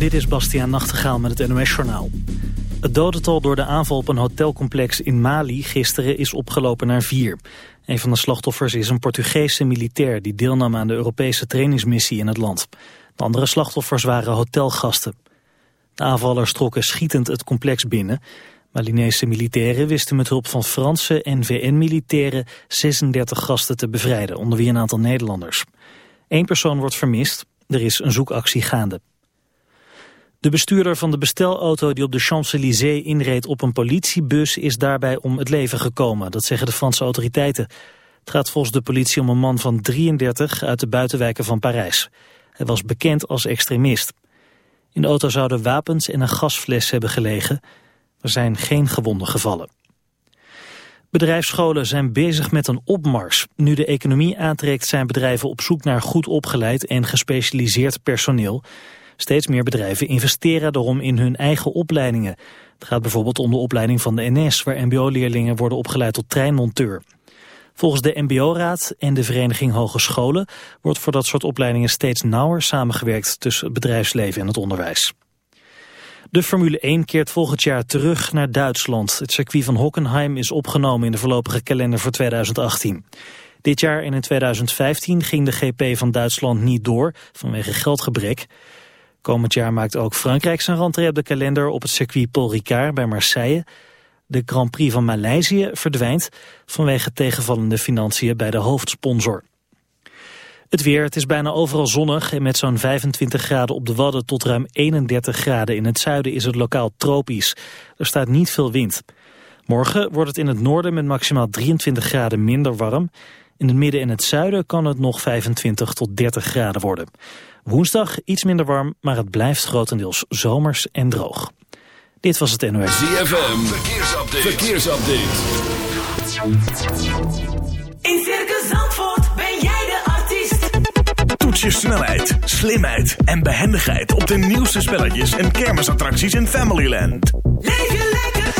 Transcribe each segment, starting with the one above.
Dit is Bastiaan Nachtegaal met het NOS-journaal. Het dodental door de aanval op een hotelcomplex in Mali gisteren is opgelopen naar vier. Een van de slachtoffers is een Portugese militair die deelnam aan de Europese trainingsmissie in het land. De andere slachtoffers waren hotelgasten. De aanvallers trokken schietend het complex binnen. Malinese militairen wisten met hulp van Franse en VN-militairen 36 gasten te bevrijden, onder wie een aantal Nederlanders. Eén persoon wordt vermist, er is een zoekactie gaande. De bestuurder van de bestelauto die op de Champs-Élysées inreed op een politiebus is daarbij om het leven gekomen. Dat zeggen de Franse autoriteiten. Het gaat volgens de politie om een man van 33 uit de buitenwijken van Parijs. Hij was bekend als extremist. In de auto zouden wapens en een gasfles hebben gelegen. Er zijn geen gewonden gevallen. Bedrijfsscholen zijn bezig met een opmars. Nu de economie aantrekt zijn bedrijven op zoek naar goed opgeleid en gespecialiseerd personeel. Steeds meer bedrijven investeren daarom in hun eigen opleidingen. Het gaat bijvoorbeeld om de opleiding van de NS, waar mbo-leerlingen worden opgeleid tot treinmonteur. Volgens de mbo-raad en de Vereniging Hogescholen wordt voor dat soort opleidingen steeds nauwer samengewerkt tussen het bedrijfsleven en het onderwijs. De Formule 1 keert volgend jaar terug naar Duitsland. Het circuit van Hockenheim is opgenomen in de voorlopige kalender voor 2018. Dit jaar en in 2015 ging de GP van Duitsland niet door vanwege geldgebrek. Komend jaar maakt ook Frankrijk zijn rentree de kalender op het circuit Paul Ricard bij Marseille. De Grand Prix van Maleisië verdwijnt vanwege tegenvallende financiën bij de hoofdsponsor. Het weer, het is bijna overal zonnig en met zo'n 25 graden op de Wadden tot ruim 31 graden in het zuiden is het lokaal tropisch. Er staat niet veel wind. Morgen wordt het in het noorden met maximaal 23 graden minder warm. In het midden en het zuiden kan het nog 25 tot 30 graden worden. Woensdag iets minder warm, maar het blijft grotendeels zomers en droog. Dit was het NOS. ZFM, verkeersupdate. verkeersupdate. In Circus Zandvoort ben jij de artiest. Toets je snelheid, slimheid en behendigheid op de nieuwste spelletjes en kermisattracties in Familyland. Leef je lekker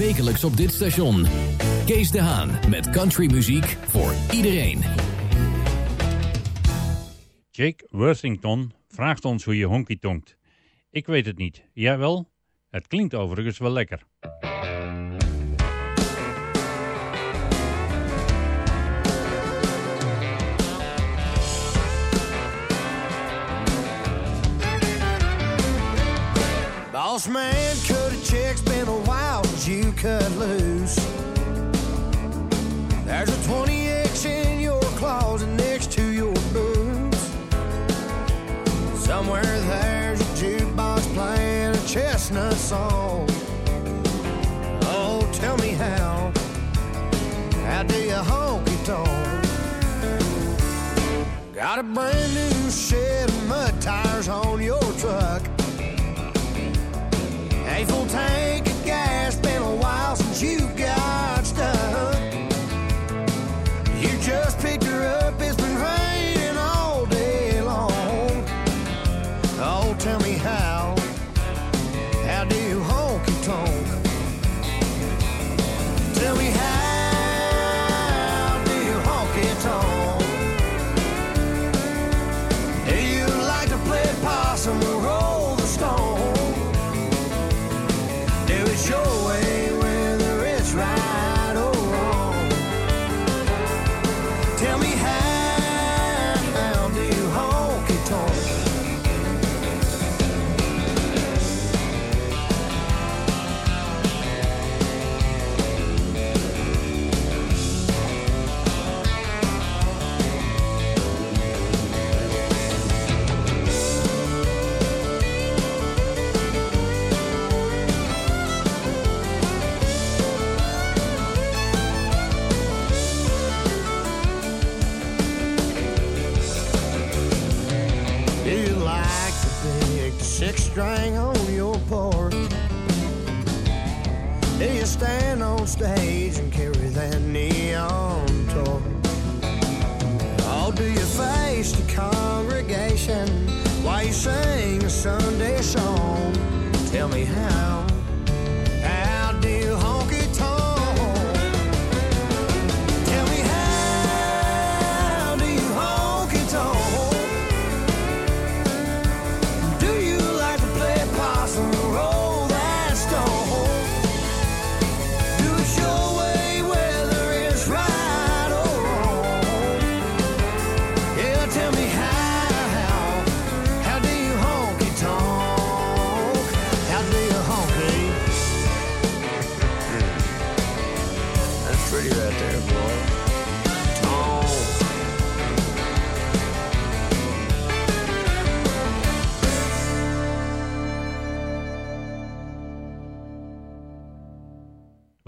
Wekelijks op dit station. Kees de Haan met countrymuziek voor iedereen. Jake Worthington vraagt ons hoe je honky tonkt. Ik weet het niet. Jij wel? Het klinkt overigens wel lekker. Boss check's been a while since you cut loose. There's a 20X in your closet next to your boots. Somewhere there's a jukebox playing a chestnut song. Oh, tell me how. How do you honky tonk? Got a brand new set of mud tires on your truck life will take.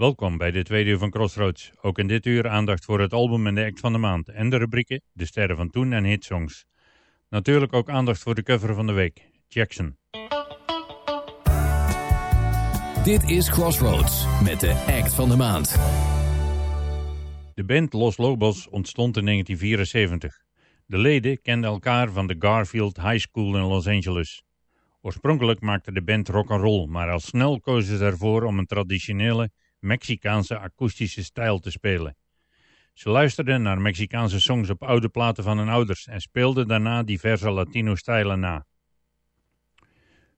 Welkom bij de tweede uur van Crossroads. Ook in dit uur aandacht voor het album en de act van de maand en de rubrieken De Sterren van Toen en Hitsongs. Natuurlijk ook aandacht voor de cover van de week, Jackson. Dit is Crossroads met de act van de maand. De band Los Lobos ontstond in 1974. De leden kenden elkaar van de Garfield High School in Los Angeles. Oorspronkelijk maakte de band rock and roll, maar al snel kozen ze ervoor om een traditionele Mexicaanse akoestische stijl te spelen. Ze luisterden naar Mexicaanse songs op oude platen van hun ouders en speelden daarna diverse Latino-stijlen na.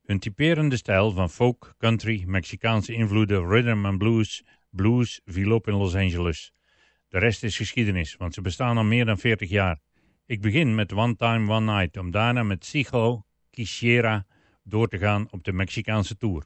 Hun typerende stijl van folk, country, Mexicaanse invloeden, rhythm and blues, blues viel op in Los Angeles. De rest is geschiedenis, want ze bestaan al meer dan 40 jaar. Ik begin met One Time One Night om daarna met Sigo Quisiera door te gaan op de Mexicaanse tour.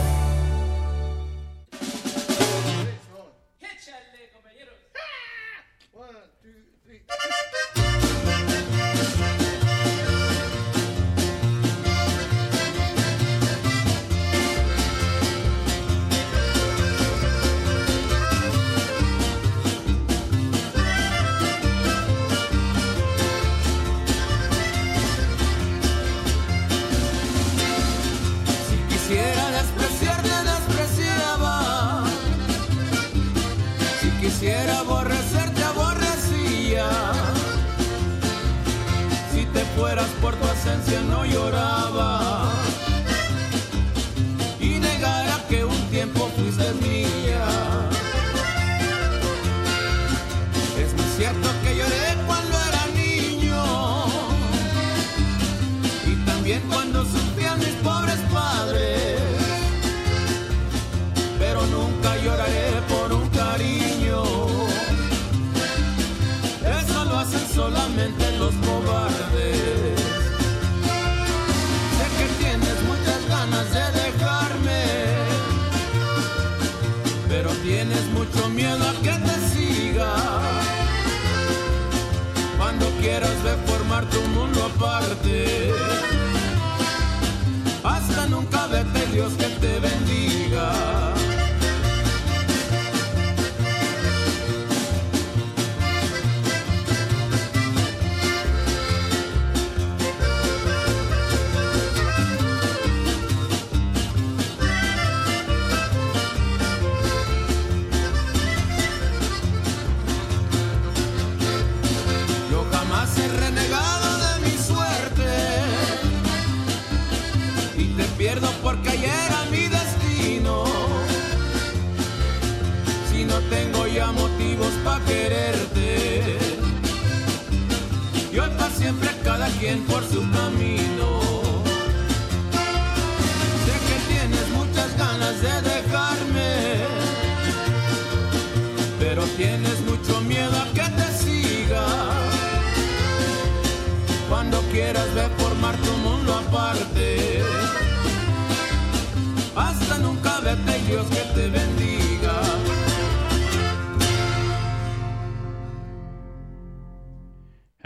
llorar. Todo mundo aparte. por su camino. Sé que tienes muchas ganas de dejarme, pero tienes mucho miedo a que te siga. Cuando quieras reformar tu mundo aparte, hasta nunca vete Dios que te ven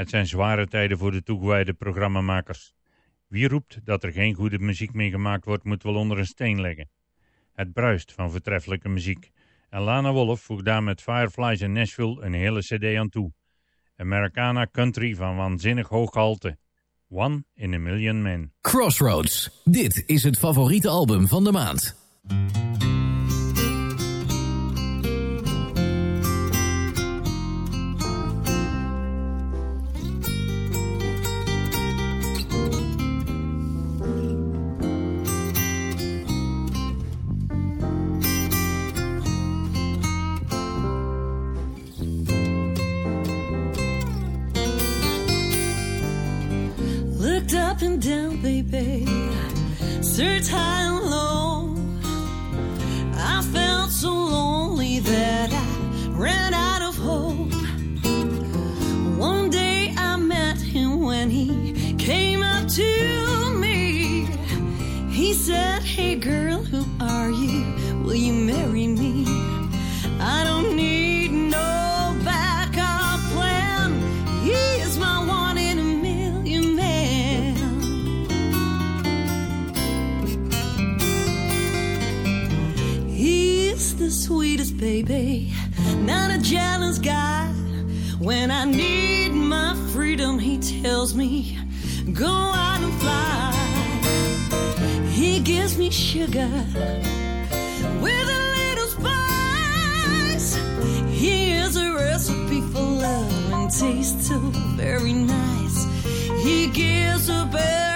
Het zijn zware tijden voor de toegewijde programmamakers. Wie roept dat er geen goede muziek meer gemaakt wordt, moet wel onder een steen leggen. Het bruist van vertreffelijke muziek. En Lana Wolf voegt daar met Fireflies in Nashville een hele cd aan toe. Americana country van waanzinnig hoog gehalte. One in a Million Men. Crossroads. Dit is het favoriete album van de maand. Looked up and down, baby. search high and low. I felt so lonely that I ran out of hope. One day I met him when he came up to me. He said, Hey girl, who are you? Will you marry me? baby. Not a jealous guy. When I need my freedom, he tells me, go out and fly. He gives me sugar with a little spice. He is a recipe for love and tastes so very nice. He gives a bear.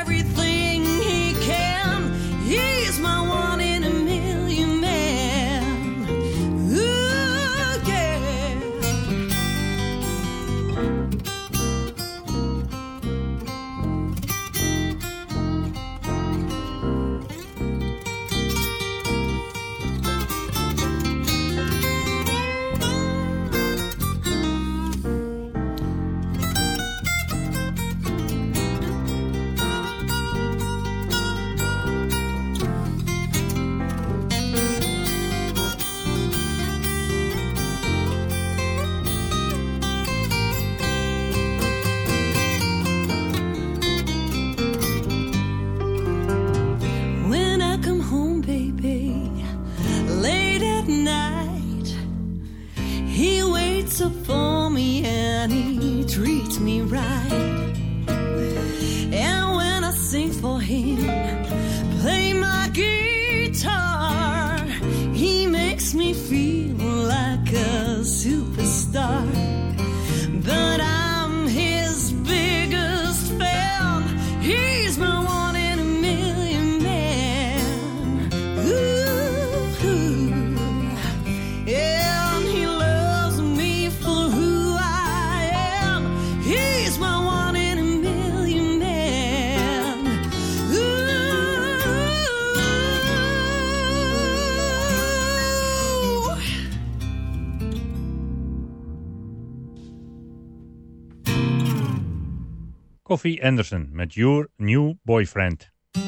Coffee Anderson met Your New Boyfriend. I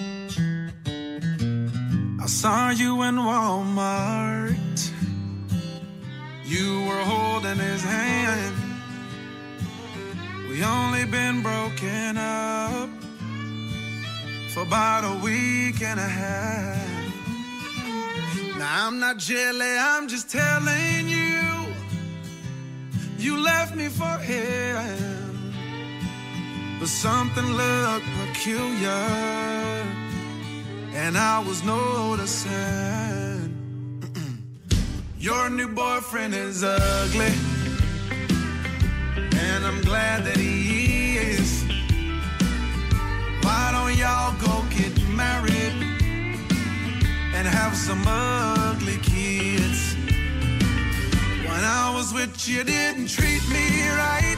saw you in Walmart. You were holding his hand. We only been broken up for about a week and a half. Now I'm not jelly, I'm just telling you. You left me for him but something looked peculiar, and I was noticing your new boyfriend is ugly, and I'm glad that he is. Why don't y'all go get married and have some ugly kids? When I was with you, didn't treat me right.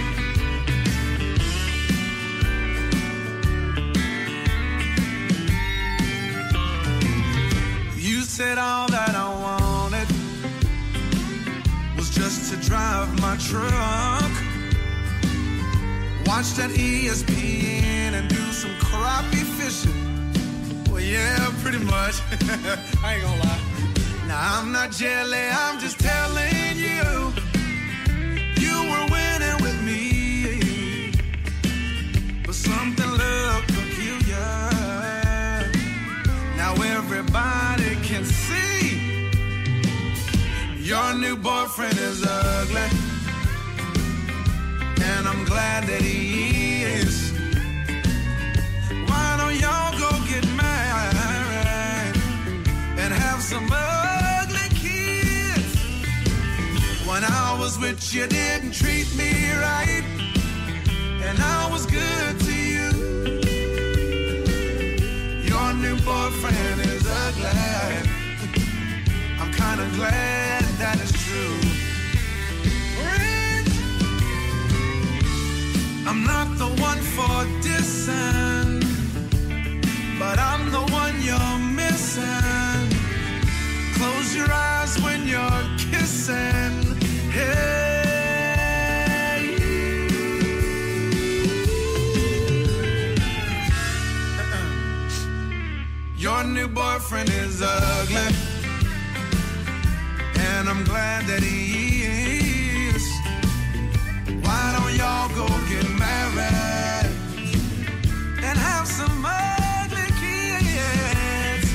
said all that I wanted was just to drive my truck. Watch that ESPN and do some crappie fishing. Well, yeah, pretty much. I ain't gonna lie. Now, I'm not jelly, I'm just telling you. You were winning with me. But something Your new boyfriend is ugly, and I'm glad that he is. Why don't y'all go get married and have some ugly kids? When I was with you, didn't treat me right, and I was good to you. Your new boyfriend is ugly. I'm kinda glad that is true. Friends, I'm not the one for dissing, but I'm the one you're missing. Close your eyes when you're kissing. Hey. Uh-uh. Your new boyfriend is ugly. I'm glad that he is. Why don't y'all go get married and have some ugly kids?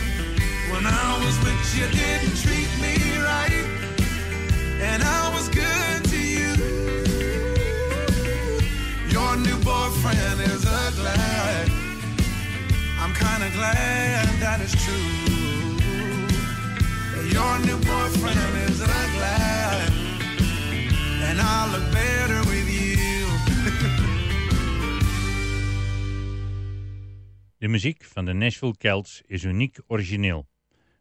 When I was with you, didn't treat me right, and I was good to you. Your new boyfriend is ugly. I'm kinda glad that it's true. Your new boyfriend is and I'll look better with you. de muziek van de Nashville Celts is uniek origineel.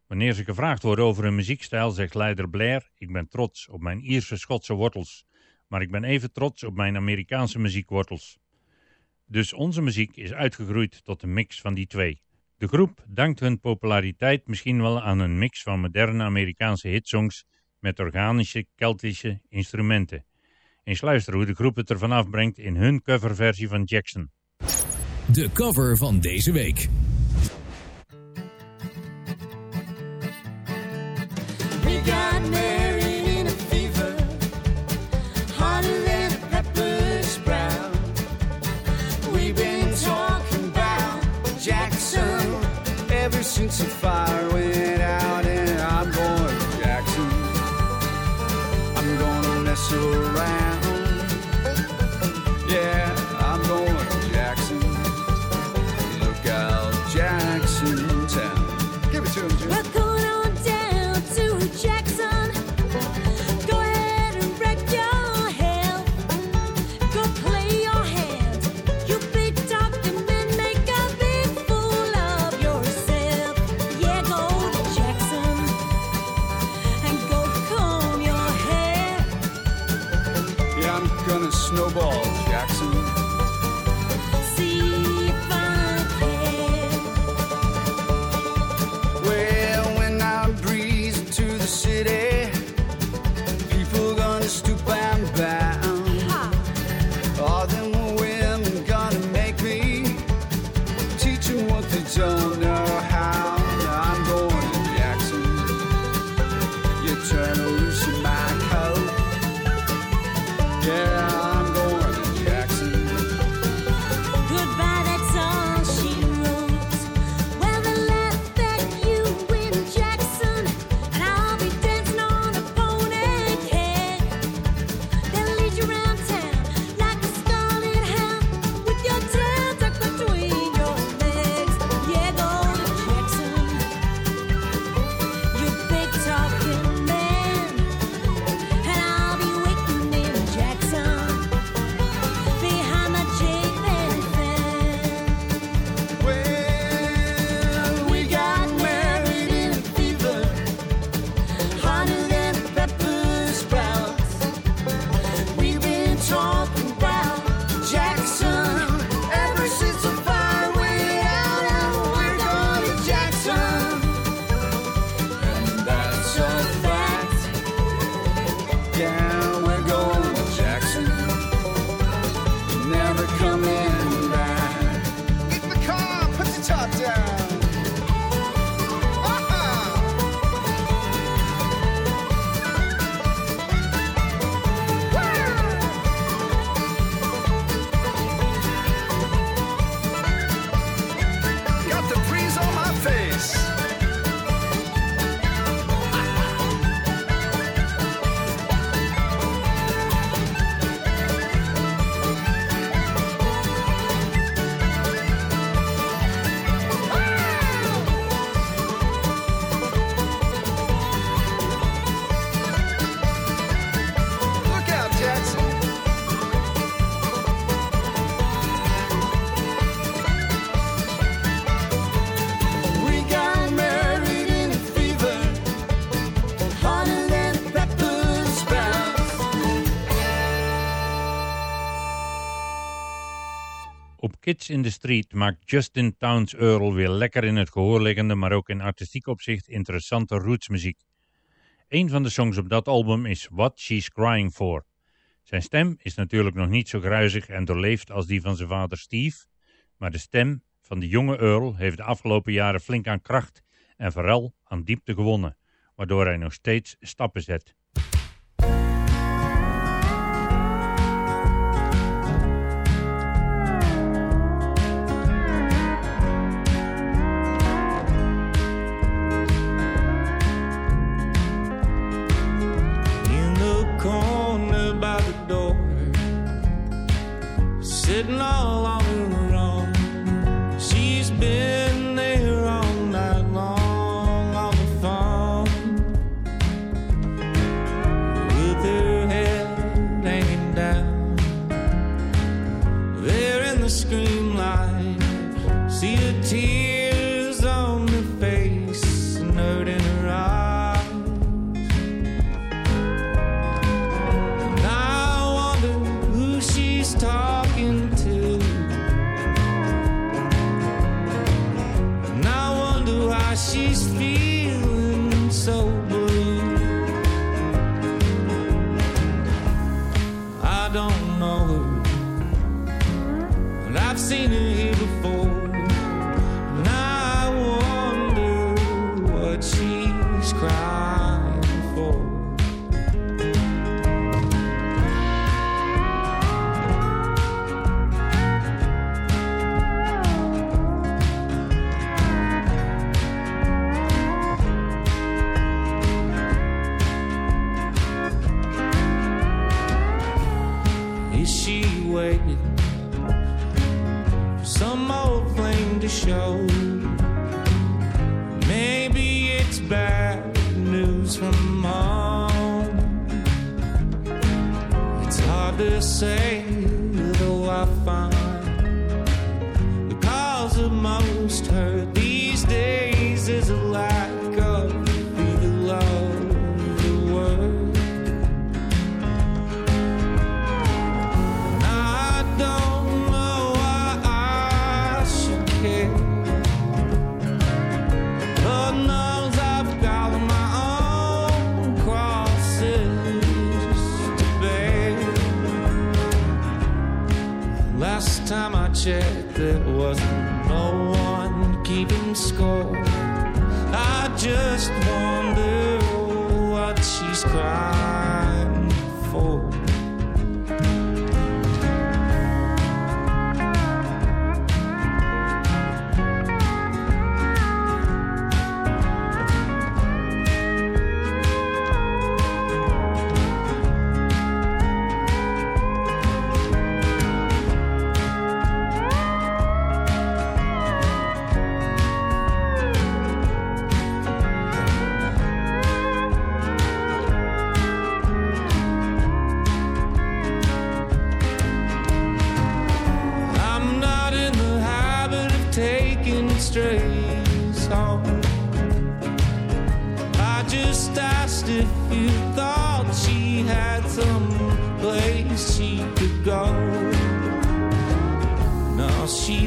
Wanneer ze gevraagd worden over hun muziekstijl, zegt leider Blair: Ik ben trots op mijn Ierse Schotse wortels, maar ik ben even trots op mijn Amerikaanse muziekwortels. Dus onze muziek is uitgegroeid tot een mix van die twee. De groep dankt hun populariteit misschien wel aan een mix van moderne Amerikaanse hitsongs met organische Keltische instrumenten. Eens luisteren hoe de groep het ervan afbrengt in hun coverversie van Jackson. De cover van deze week. We got Since the fire went out and I'm going to Jackson. I'm gonna mess around. Kids in the Street maakt Justin Towns Earl weer lekker in het gehoor liggende, maar ook in artistiek opzicht interessante rootsmuziek. Een van de songs op dat album is What She's Crying For. Zijn stem is natuurlijk nog niet zo gruizig en doorleefd als die van zijn vader Steve, maar de stem van de jonge Earl heeft de afgelopen jaren flink aan kracht en vooral aan diepte gewonnen, waardoor hij nog steeds stappen zet.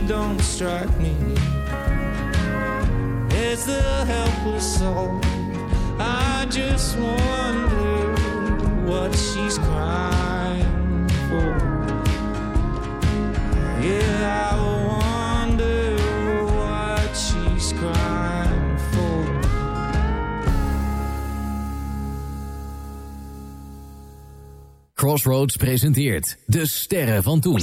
don't strike me as the helpless soul. I just wonder what she's crying for. Yeah, I wonder what she's crying for. Crossroads presenteert De Sterren van Toen.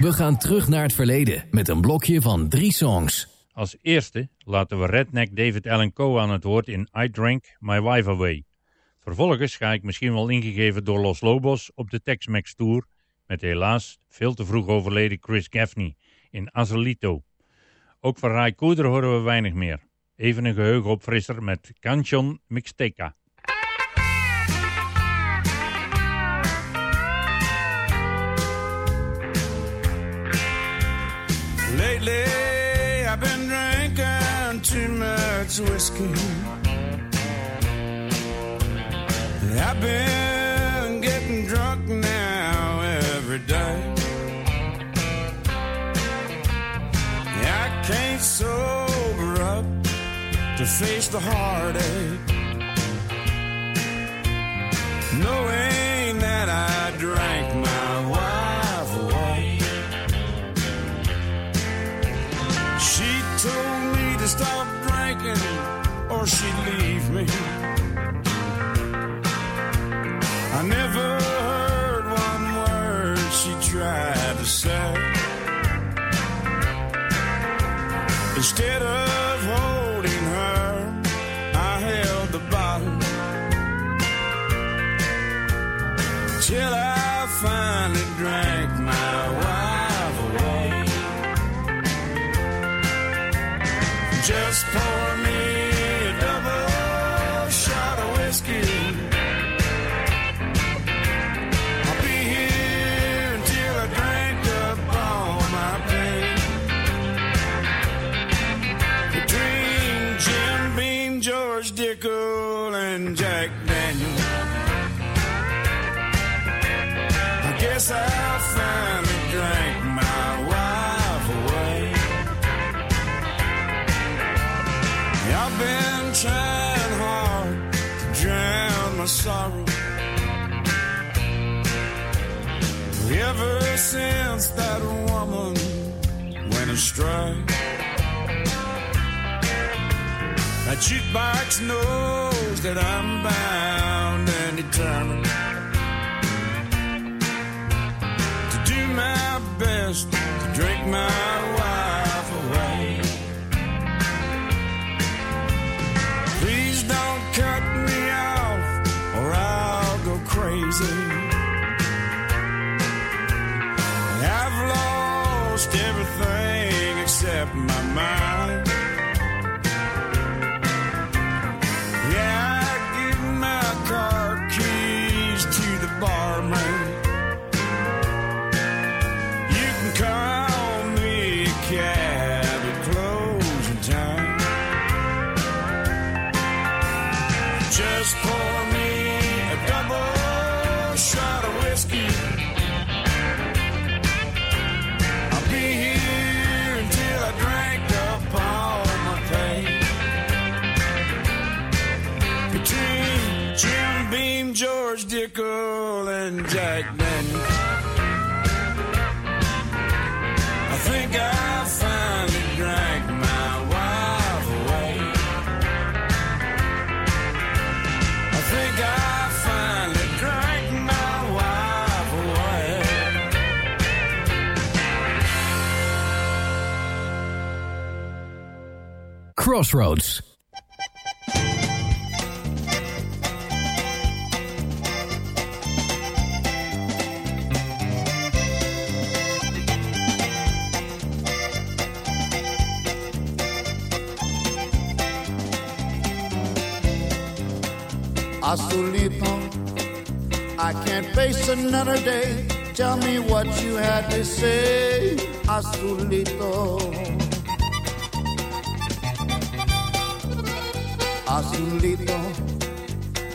We gaan terug naar het verleden met een blokje van drie songs. Als eerste laten we redneck David Allen Coe aan het woord in I Drank My Wife Away. Vervolgens ga ik misschien wel ingegeven door Los Lobos op de Tex-Mex Tour met helaas veel te vroeg overleden Chris Gaffney in Azalito. Ook van Ray Koeder horen we weinig meer. Even een geheugenopfrisser met Cancion Mixteca. Lately, I've been drinking too much whiskey. I've been getting drunk now every day. I can't sober up to face the heartache. Knowing that I drank stop drinking or she'd leave me. I never ever since that woman went astray. That jukebox knows that I'm bound and determined to do my best to drink my Crossroads. I can't face another day. Tell me what you had to say, Azulito. Facilito.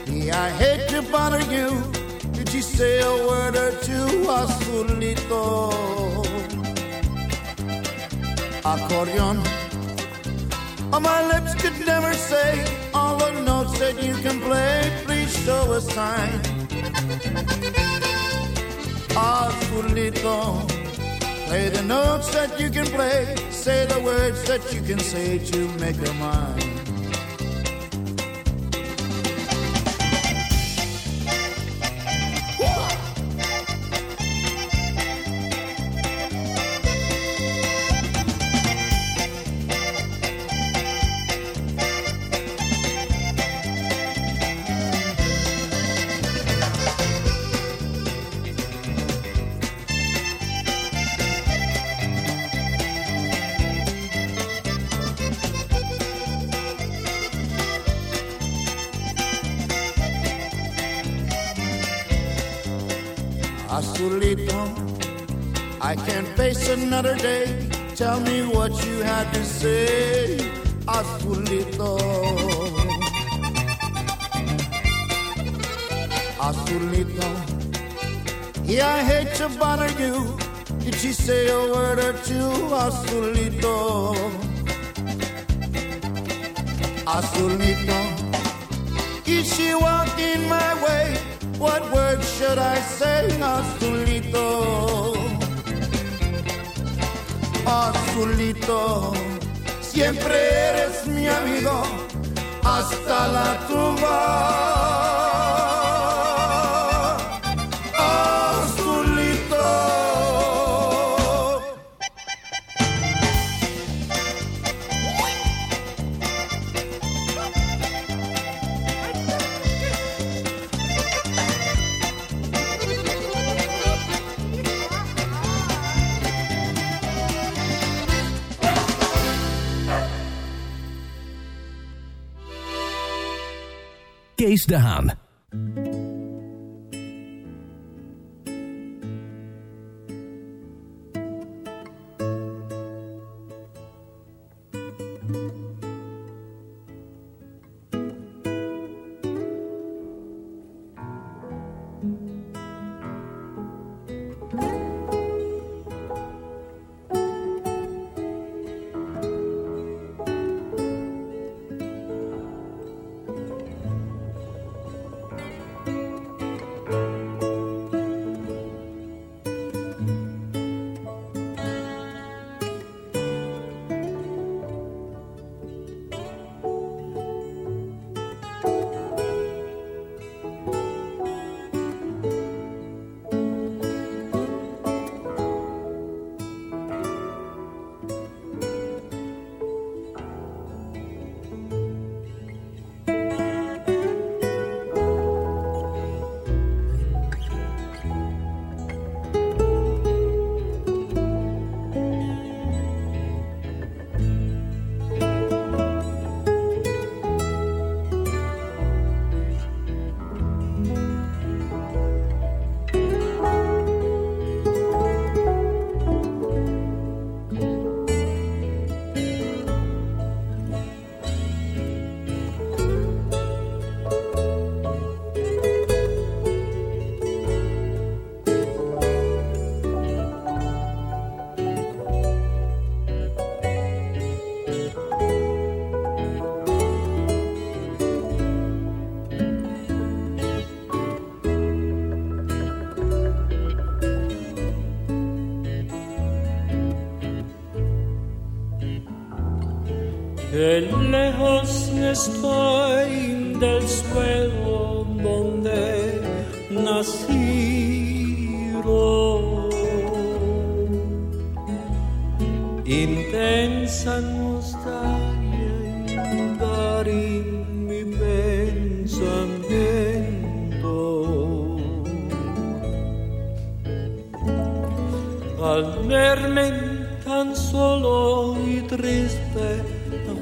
Yeah, I hate to bother you. Did you say a word or two, Azulito? Accordion. Oh, my lips could never say all the notes that you can play. Please show a sign. Azulito. Play the notes that you can play. Say the words that you can say to make her mine. face another day. Tell me what you had to say, Asulito, asulito. yeah, I hate to bother you. Did she say a word or two, Azulito? Azulito, is she walking my way? What words should I say, Azulito? azulito, siempre eres mi amigo hasta la tumba. Daan. En lejos estoy del suelo donde nací Intensa nostalgia en mi pensamiento. Al verme tan solo y triste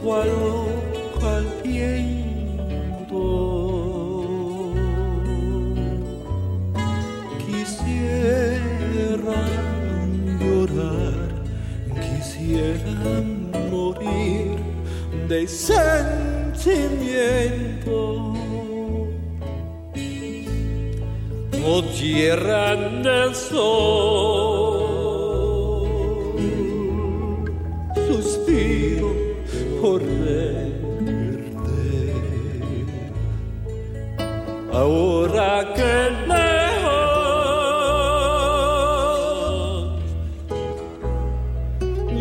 poco al tiempo. Quisiera llorar, quisiera morir de sentimiento. no tierra sol. ahora que lejos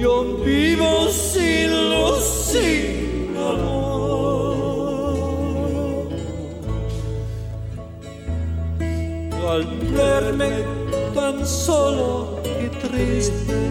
yo vivo sin luz, sin Al verme tan solo y triste.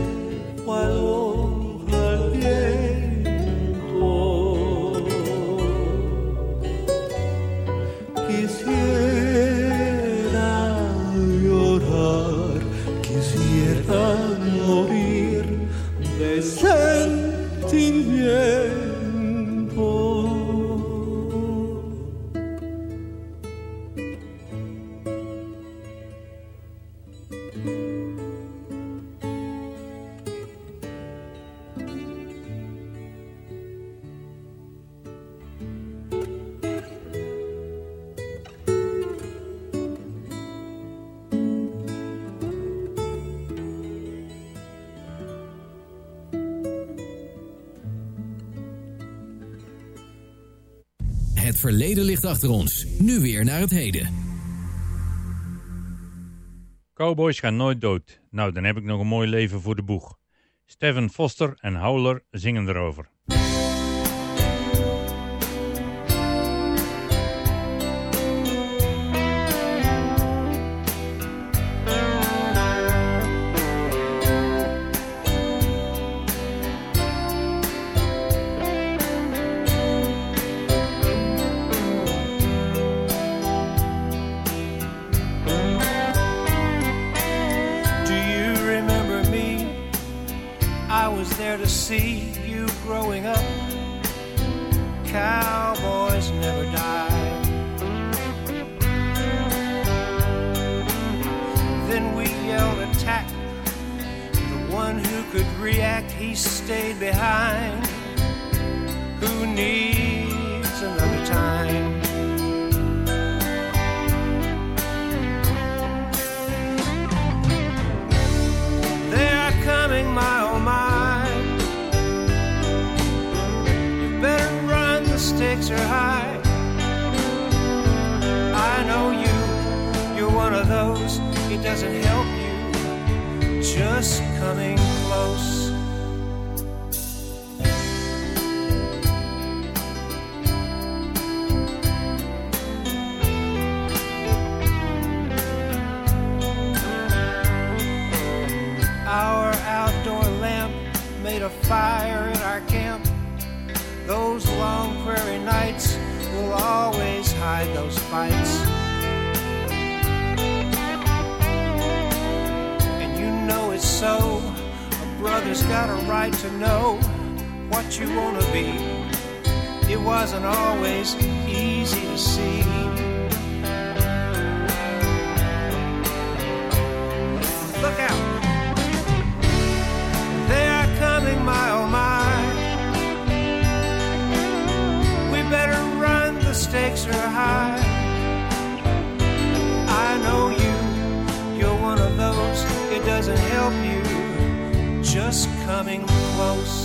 Het verleden ligt achter ons. Nu weer naar het heden. Cowboys gaan nooit dood. Nou, dan heb ik nog een mooi leven voor de boeg. Steven Foster en Howler zingen erover. those fights. And you know it's so. A brother's got a right to know what you wanna be. It wasn't always easy to see. coming close.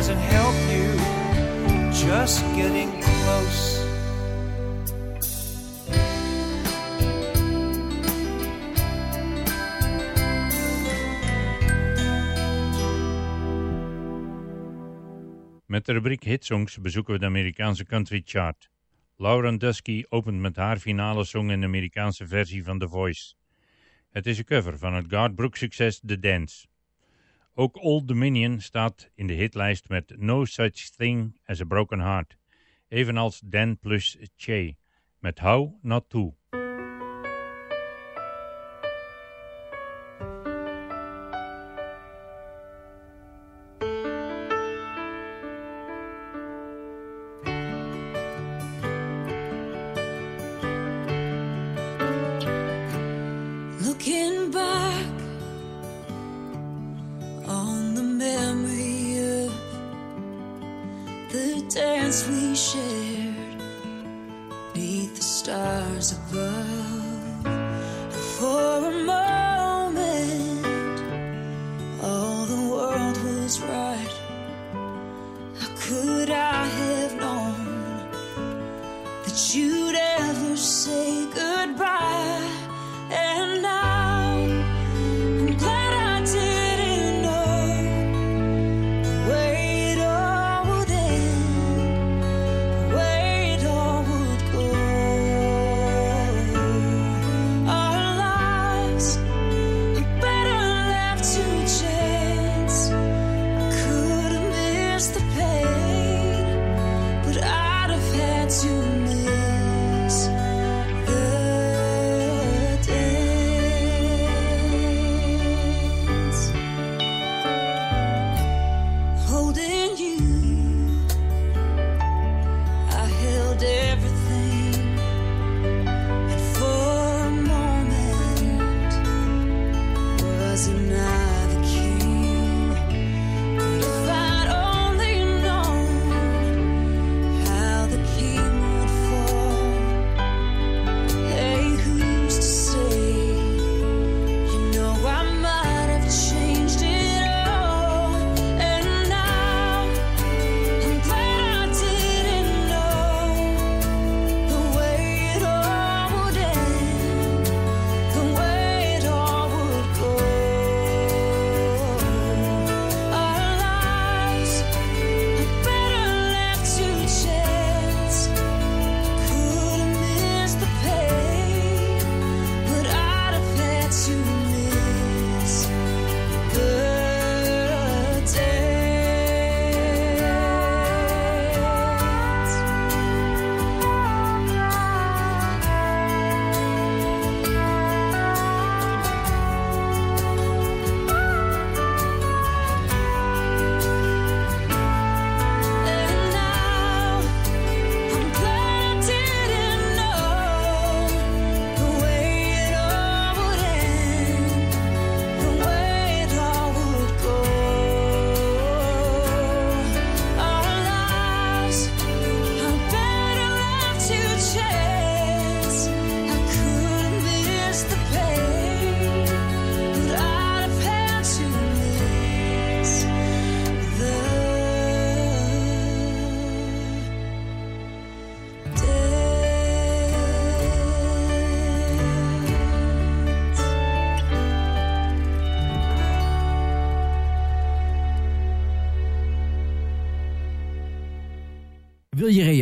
doesn't help you, just getting close. Met de rubriek Hitsongs bezoeken we de Amerikaanse country chart. Lauren Dusky opent met haar finale song in de Amerikaanse versie van The Voice. Het is een cover van het Garth Brooks succes The Dance. Ook Old Dominion staat in de hitlijst met No Such Thing as a Broken Heart. Evenals Dan plus Che met How Not To.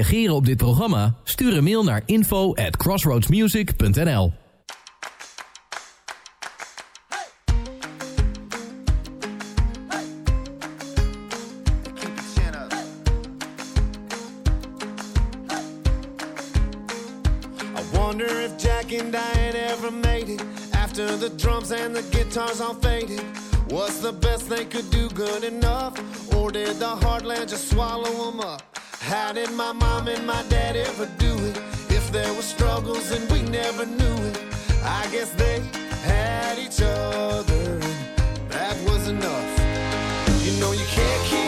reageren op dit programma? Stuur een mail naar info at crossroadsmusic.nl and Diane ever made it. After the drums and the guitars all faded, was the best they could do good enough? Or did the heartland just swallow them up? How did my mom and my dad ever do it? If there were struggles and we never knew it, I guess they had each other, and that was enough. You know, you can't keep.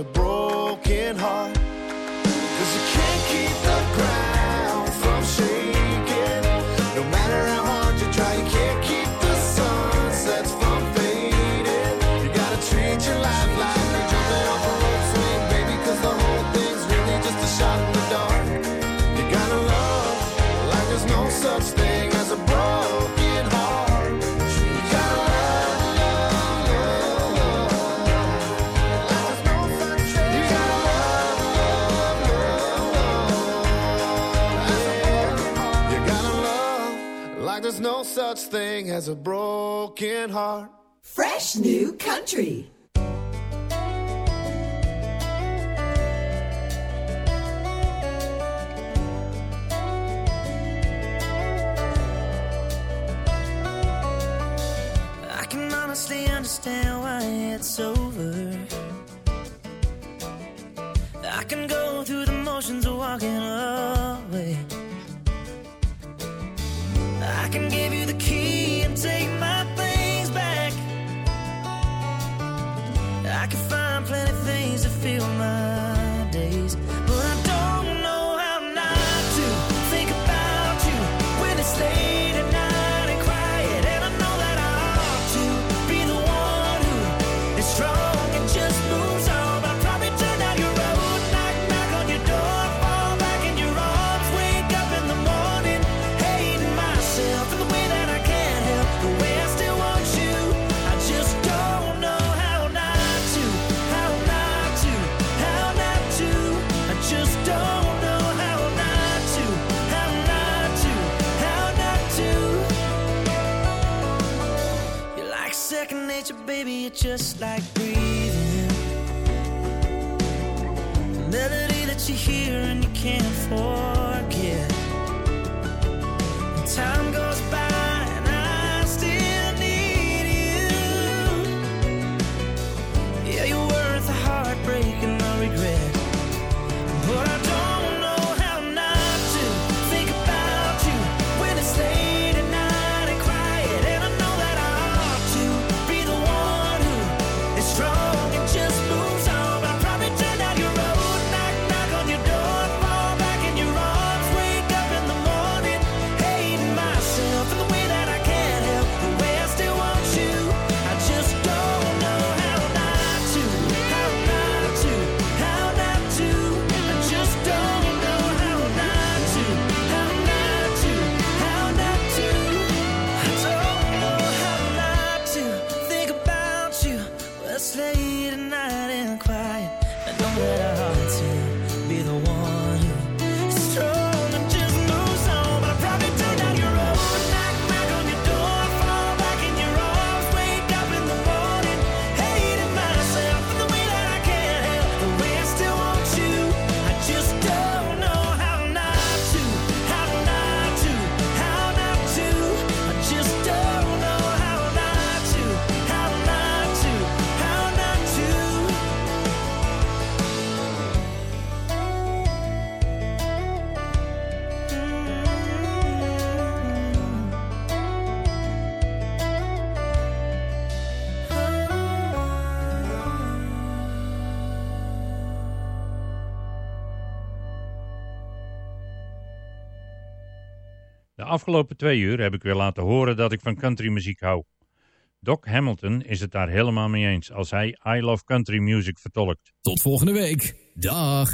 a broken heart such thing as a broken heart. Fresh new country. I can honestly understand why it's over. I can go through the motions of walking away. I can give you the key and take my just like breathing. A melody that you hear and you can't force. afgelopen twee uur heb ik weer laten horen dat ik van countrymuziek hou. Doc Hamilton is het daar helemaal mee eens als hij I Love Country Music vertolkt. Tot volgende week. Dag.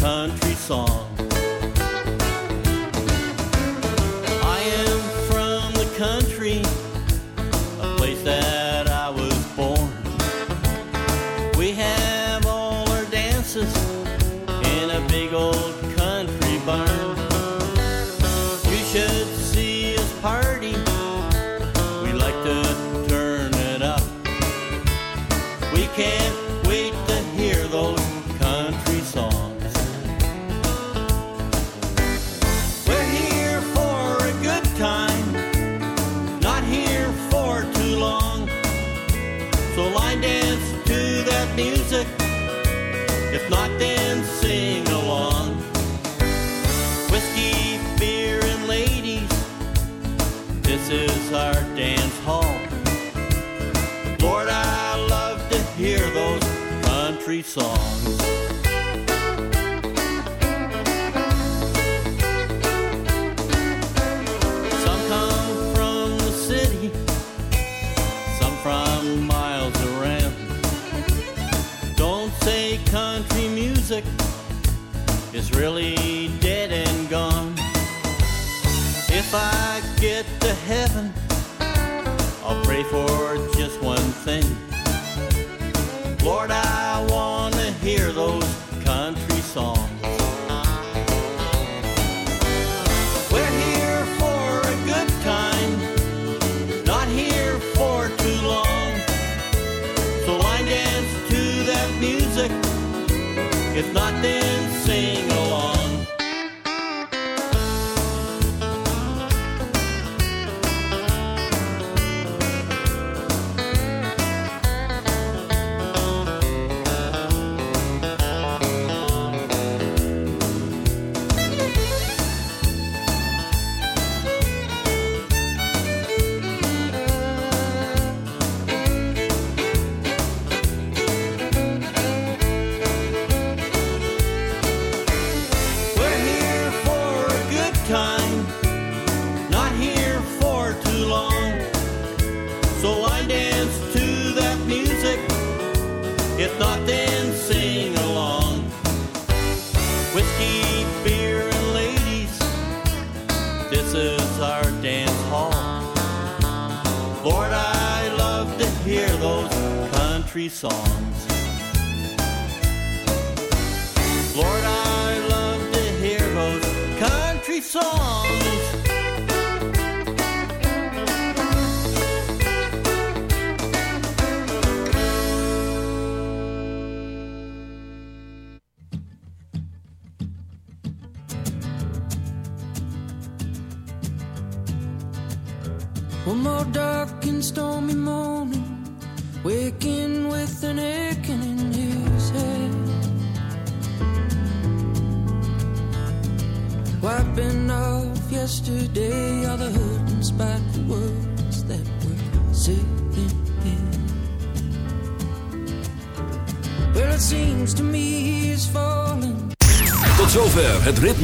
country song.